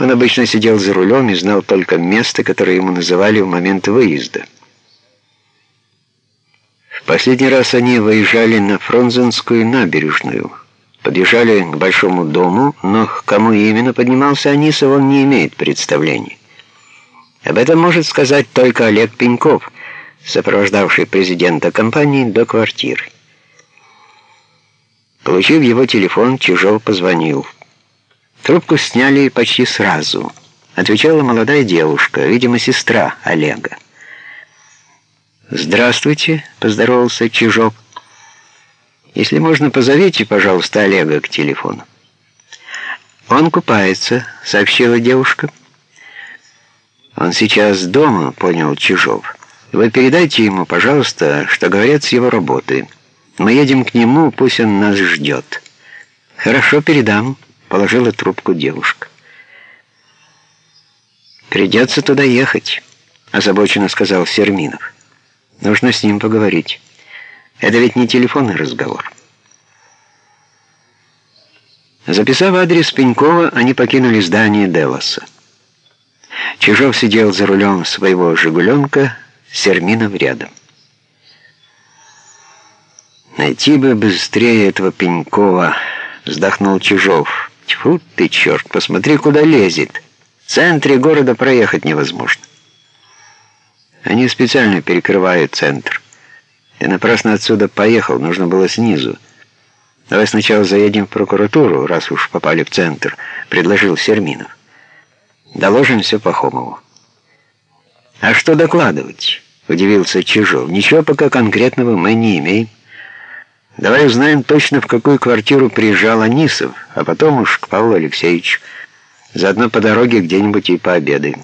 Он обычно сидел за рулем и знал только место, которое ему называли в момент выезда. В последний раз они выезжали на Фрунзенскую набережную. Подъезжали к большому дому, но к кому именно поднимался Анисов, он не имеет представления. Об этом может сказать только Олег Пеньков, сопровождавший президента компании до квартиры. Получив его телефон, Чижов позвонил. Трубку сняли почти сразу. Отвечала молодая девушка, видимо, сестра Олега. «Здравствуйте», — поздоровался Чижов. «Если можно, позовите, пожалуйста, Олега к телефону». «Он купается», — сообщила девушка. «Он сейчас дома», — понял Чижов. «Вы передайте ему, пожалуйста, что говорят с его работы. Мы едем к нему, пусть он нас ждет». «Хорошо, передам», — положила трубку девушка. «Придется туда ехать», — озабоченно сказал Серминов. «Нужно с ним поговорить. Это ведь не телефонный разговор». Записав адрес Пенькова, они покинули здание Делоса. Чижов сидел за рулем своего «Жигуленка», Серминов рядом. «Найти бы быстрее этого Пенькова», — вздохнул Чижов. «Тьфу ты, черт, посмотри, куда лезет. В центре города проехать невозможно». Они специально перекрывают центр. Я напрасно отсюда поехал, нужно было снизу. «Давай сначала заедем в прокуратуру, раз уж попали в центр», — предложил Серминов. Доложим все Пахомову. А что докладывать? Удивился Чижов. Ничего пока конкретного мы не имеем. Давай узнаем точно, в какую квартиру приезжал Анисов, а потом уж к Павлу Алексеевичу. Заодно по дороге где-нибудь и пообедаем.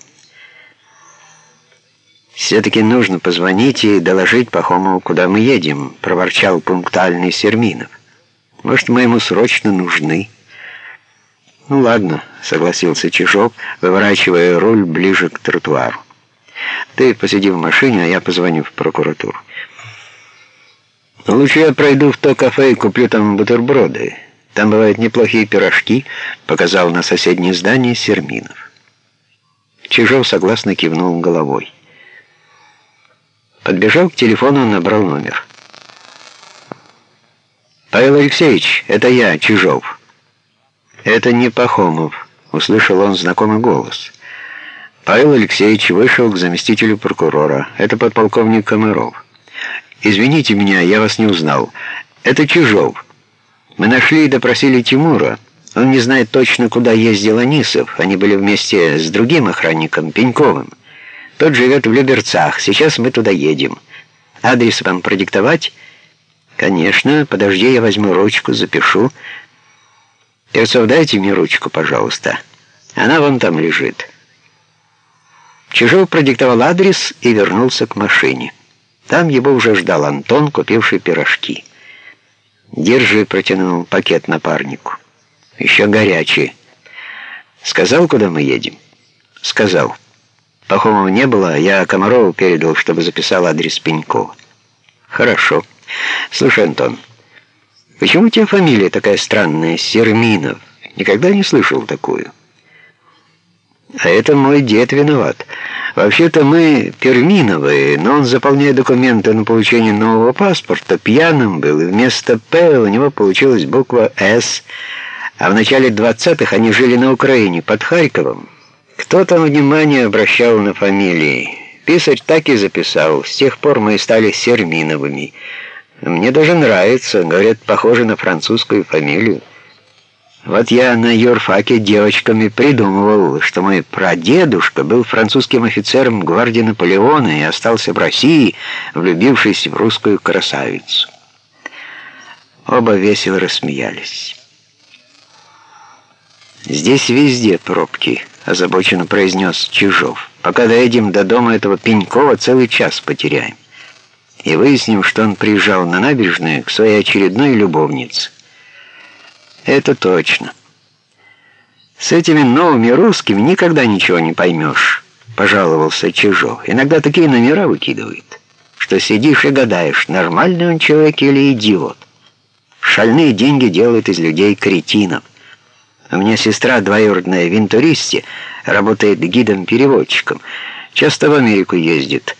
«Все-таки нужно позвонить и доложить Пахомову, куда мы едем», — проворчал пунктуальный Серминов. «Может, мы ему срочно нужны?» «Ну ладно», — согласился Чижов, выворачивая руль ближе к тротуару. «Ты посиди в машине, а я позвоню в прокуратуру». «Лучше я пройду в то кафе и куплю там бутерброды. Там бывают неплохие пирожки», — показал на соседнее здание Серминов. Чижов согласно кивнул головой. Подбежал к телефону, набрал номер. «Павел Алексеевич, это я, Чижов». «Это не Пахомов», — услышал он знакомый голос. Павел Алексеевич вышел к заместителю прокурора. Это подполковник Комаров. «Извините меня, я вас не узнал. Это Чижов. Мы нашли и допросили Тимура. Он не знает точно, куда ездил Анисов. Они были вместе с другим охранником, Пеньковым. Тот живет в Люберцах. Сейчас мы туда едем. Адрес вам продиктовать?» «Конечно. Подожди, я возьму ручку, запишу». Перцов, дайте мне ручку, пожалуйста. Она вон там лежит». Чижов продиктовал адрес и вернулся к машине. Там его уже ждал Антон, купивший пирожки. «Держи», — протянул пакет напарнику. «Еще горячий». «Сказал, куда мы едем?» «Сказал». Пахомова не было, я Комарову передал, чтобы записал адрес Пенькова. «Хорошо. Слушай, Антон». Почему у тебя фамилия такая странная, Серминов? Никогда не слышал такую. А это мой дед виноват. Вообще-то мы Перминовые, но он, заполняя документы на получение нового паспорта, пьяным был, и вместо «П» у него получилась буква «С», а в начале 20-х они жили на Украине, под Харьковом. Кто там внимание обращал на фамилии? Писарь так и записал. С тех пор мы стали Серминовыми. Мне даже нравится, говорят, похоже на французскую фамилию. Вот я на юрфаке девочками придумывал, что мой прадедушка был французским офицером гвардии Наполеона и остался в России, влюбившись в русскую красавицу. Оба весело рассмеялись. «Здесь везде пробки», — озабоченно произнес Чижов. «Пока доедем до дома этого Пенькова, целый час потеряем» и выясним, что он приезжал на набережную к своей очередной любовнице. Это точно. С этими новыми русскими никогда ничего не поймешь, пожаловался Чижов. Иногда такие номера выкидывают, что сидишь и гадаешь, нормальный он человек или идиот. Шальные деньги делают из людей кретинов. У меня сестра двоюродная в Интуристе, работает гидом-переводчиком. Часто в Америку ездит.